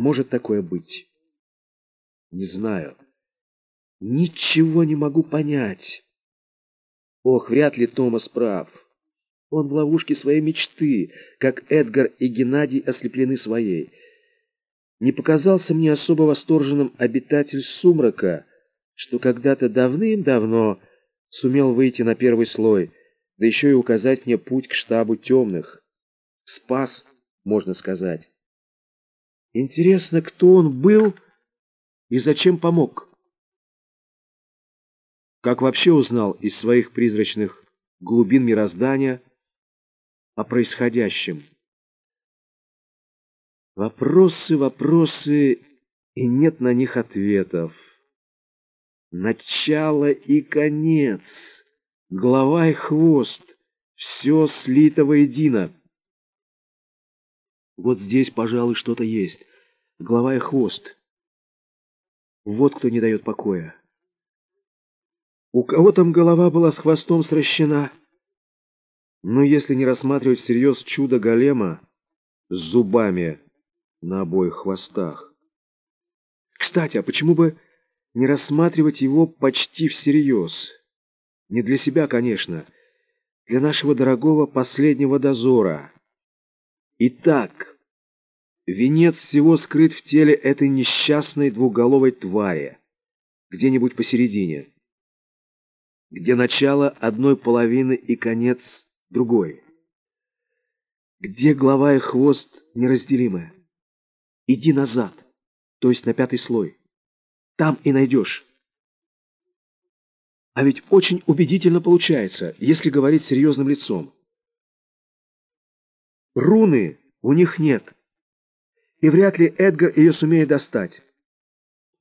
может такое быть? Не знаю. Ничего не могу понять. Ох, вряд ли Томас прав. Он в ловушке своей мечты, как Эдгар и Геннадий ослеплены своей. Не показался мне особо восторженным обитатель сумрака, что когда-то давным-давно сумел выйти на первый слой, да еще и указать мне путь к штабу темных. Спас, можно сказать. Интересно, кто он был и зачем помог? Как вообще узнал из своих призрачных глубин мироздания о происходящем? Вопросы, вопросы, и нет на них ответов. Начало и конец, голова и хвост, все слито воедино. Вот здесь, пожалуй, что-то есть. Голова и хвост. Вот кто не дает покоя. У кого там голова была с хвостом сращена? Но если не рассматривать всерьез чудо голема с зубами на обоих хвостах. Кстати, а почему бы не рассматривать его почти всерьез? Не для себя, конечно, для нашего дорогого последнего дозора. Итак, венец всего скрыт в теле этой несчастной двуголовой твари, где-нибудь посередине где начало одной половины и конец другой. Где голова и хвост неразделимы? Иди назад, то есть на пятый слой. Там и найдешь. А ведь очень убедительно получается, если говорить серьезным лицом. Руны у них нет. И вряд ли Эдгар ее сумеет достать.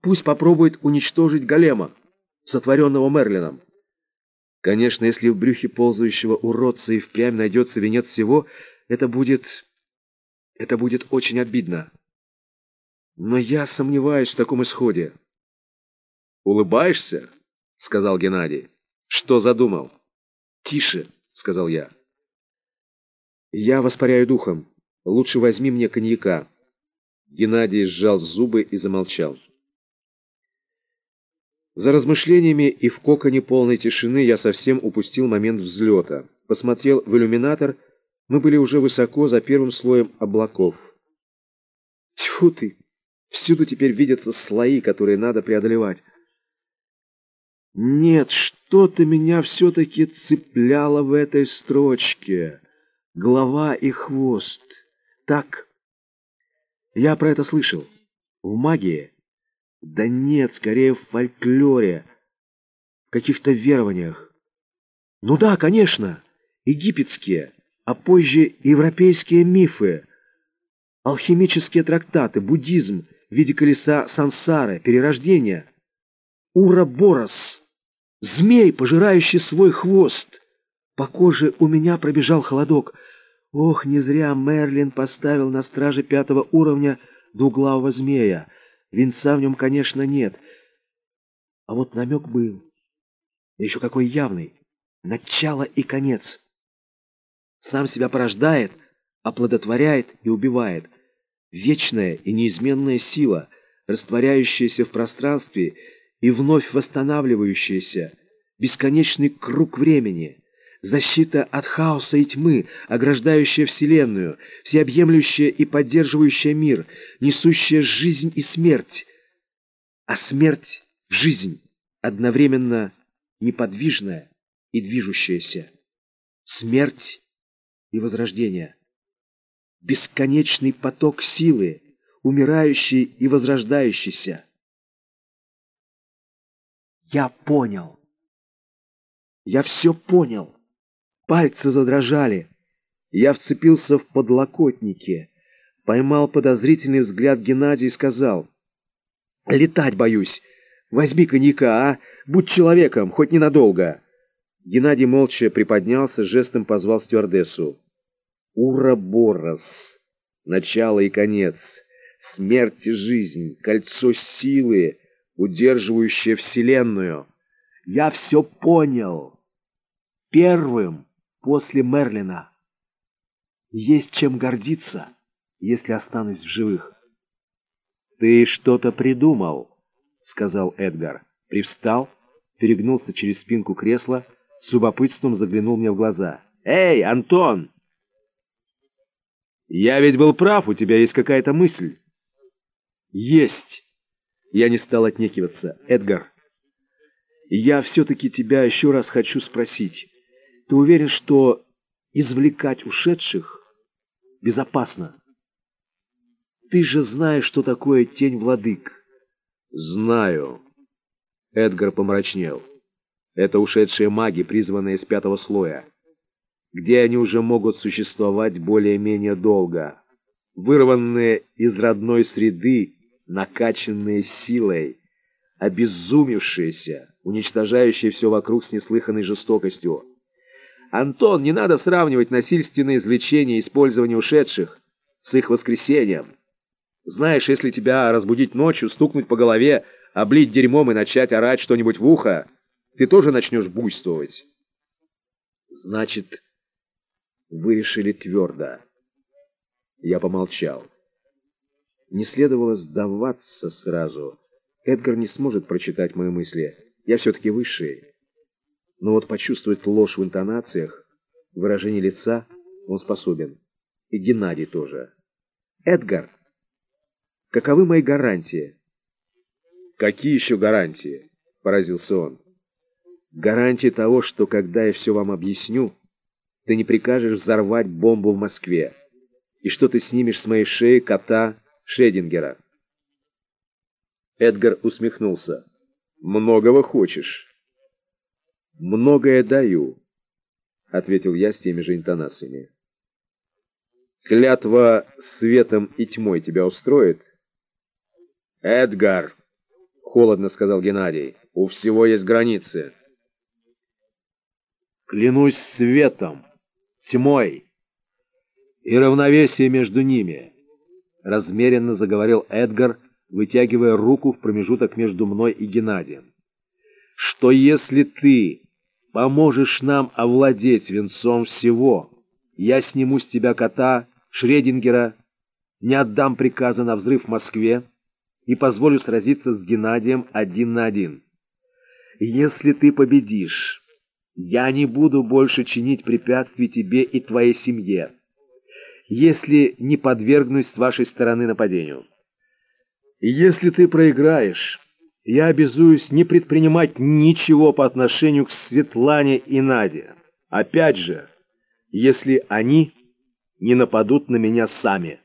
Пусть попробует уничтожить голема, сотворенного Мерлином. Конечно, если в брюхе ползающего уродца и впрямь найдется венец всего, это будет... это будет очень обидно. Но я сомневаюсь в таком исходе. «Улыбаешься?» — сказал Геннадий. «Что задумал?» «Тише», — сказал я. «Я воспаряю духом. Лучше возьми мне коньяка». Геннадий сжал зубы и замолчал. За размышлениями и в коконе полной тишины я совсем упустил момент взлета. Посмотрел в иллюминатор, мы были уже высоко за первым слоем облаков. Тьфу ты! Всюду теперь видятся слои, которые надо преодолевать. Нет, что-то меня все-таки цепляло в этой строчке. Голова и хвост. Так, я про это слышал. В магии да нет, скорее в фольклоре, в каких-то верованиях. Ну да, конечно, египетские, а позже европейские мифы, алхимические трактаты, буддизм в виде колеса сансары, перерождения. Ура-борос, змей, пожирающий свой хвост. По коже у меня пробежал холодок. Ох, не зря Мерлин поставил на страже пятого уровня двуглавого змея. Венца в нем, конечно, нет. А вот намек был. Еще какой явный. Начало и конец. Сам себя порождает, оплодотворяет и убивает. Вечная и неизменная сила, растворяющаяся в пространстве и вновь восстанавливающаяся. Бесконечный круг времени. Защита от хаоса и тьмы, ограждающая Вселенную, всеобъемлющая и поддерживающая мир, несущая жизнь и смерть. А смерть — жизнь, одновременно неподвижная и движущаяся. Смерть и возрождение. Бесконечный поток силы, умирающий и возрождающийся. Я понял. Я все понял. Пальцы задрожали. Я вцепился в подлокотники, поймал подозрительный взгляд Геннадия и сказал, «Летать боюсь. Возьми коньяка, а? Будь человеком, хоть ненадолго». Геннадий молча приподнялся, жестом позвал стюардессу. «Ураборос. Начало и конец. Смерть и жизнь. Кольцо силы, удерживающее Вселенную. Я все понял. Первым после Мерлина. Есть чем гордиться, если останусь в живых. «Ты что-то придумал», — сказал Эдгар. Привстал, перегнулся через спинку кресла, с любопытством заглянул мне в глаза. «Эй, Антон!» «Я ведь был прав, у тебя есть какая-то мысль?» «Есть!» Я не стал отнекиваться. «Эдгар, я все-таки тебя еще раз хочу спросить. Ты уверен, что извлекать ушедших безопасно?» Ты же знаешь, что такое тень владык. Знаю. Эдгар помрачнел. Это ушедшие маги, призванные из пятого слоя. Где они уже могут существовать более-менее долго. Вырванные из родной среды, накачанные силой, обезумевшиеся, уничтожающие все вокруг с неслыханной жестокостью. Антон, не надо сравнивать насильственное извлечение и использование ушедших с их воскресением. Знаешь, если тебя разбудить ночью, стукнуть по голове, облить дерьмом и начать орать что-нибудь в ухо, ты тоже начнешь буйствовать. Значит, вы решили твердо. Я помолчал. Не следовало сдаваться сразу. Эдгар не сможет прочитать мои мысли. Я все-таки высший. Но вот почувствовать ложь в интонациях, выражении лица он способен. И Геннадий тоже. Эдгар Каковы мои гарантии?» «Какие еще гарантии?» — поразился он. «Гарантии того, что когда я все вам объясню, ты не прикажешь взорвать бомбу в Москве, и что ты снимешь с моей шеи кота Шедингера». Эдгар усмехнулся. «Многого хочешь?» «Многое даю», — ответил я с теми же интонациями. «Клятва светом и тьмой тебя устроит?» «Эдгар!» — холодно сказал Геннадий. «У всего есть границы». «Клянусь светом, тьмой и равновесие между ними», — размеренно заговорил Эдгар, вытягивая руку в промежуток между мной и Геннадием. «Что если ты поможешь нам овладеть венцом всего, я сниму с тебя кота Шредингера, не отдам приказа на взрыв в Москве, и позволю сразиться с Геннадием один на один. Если ты победишь, я не буду больше чинить препятствий тебе и твоей семье, если не подвергнусь с вашей стороны нападению. Если ты проиграешь, я обязуюсь не предпринимать ничего по отношению к Светлане и Наде. Опять же, если они не нападут на меня сами.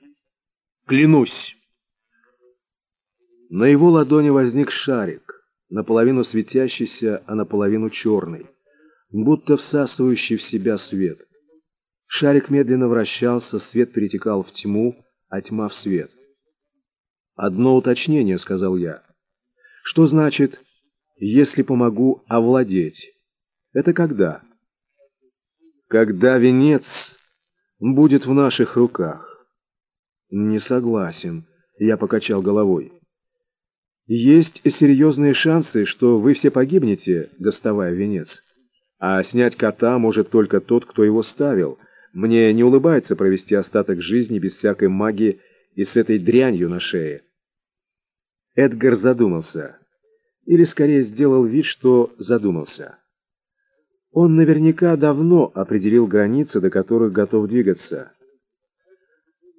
Клянусь. На его ладони возник шарик, наполовину светящийся, а наполовину черный, будто всасывающий в себя свет. Шарик медленно вращался, свет перетекал в тьму, а тьма в свет. «Одно уточнение», — сказал я. «Что значит, если помогу овладеть? Это когда?» «Когда венец будет в наших руках». «Не согласен», — я покачал головой. Есть серьезные шансы, что вы все погибнете, доставая венец. А снять кота может только тот, кто его ставил. Мне не улыбается провести остаток жизни без всякой магии и с этой дрянью на шее. Эдгар задумался. Или скорее сделал вид, что задумался. Он наверняка давно определил границы, до которых готов двигаться.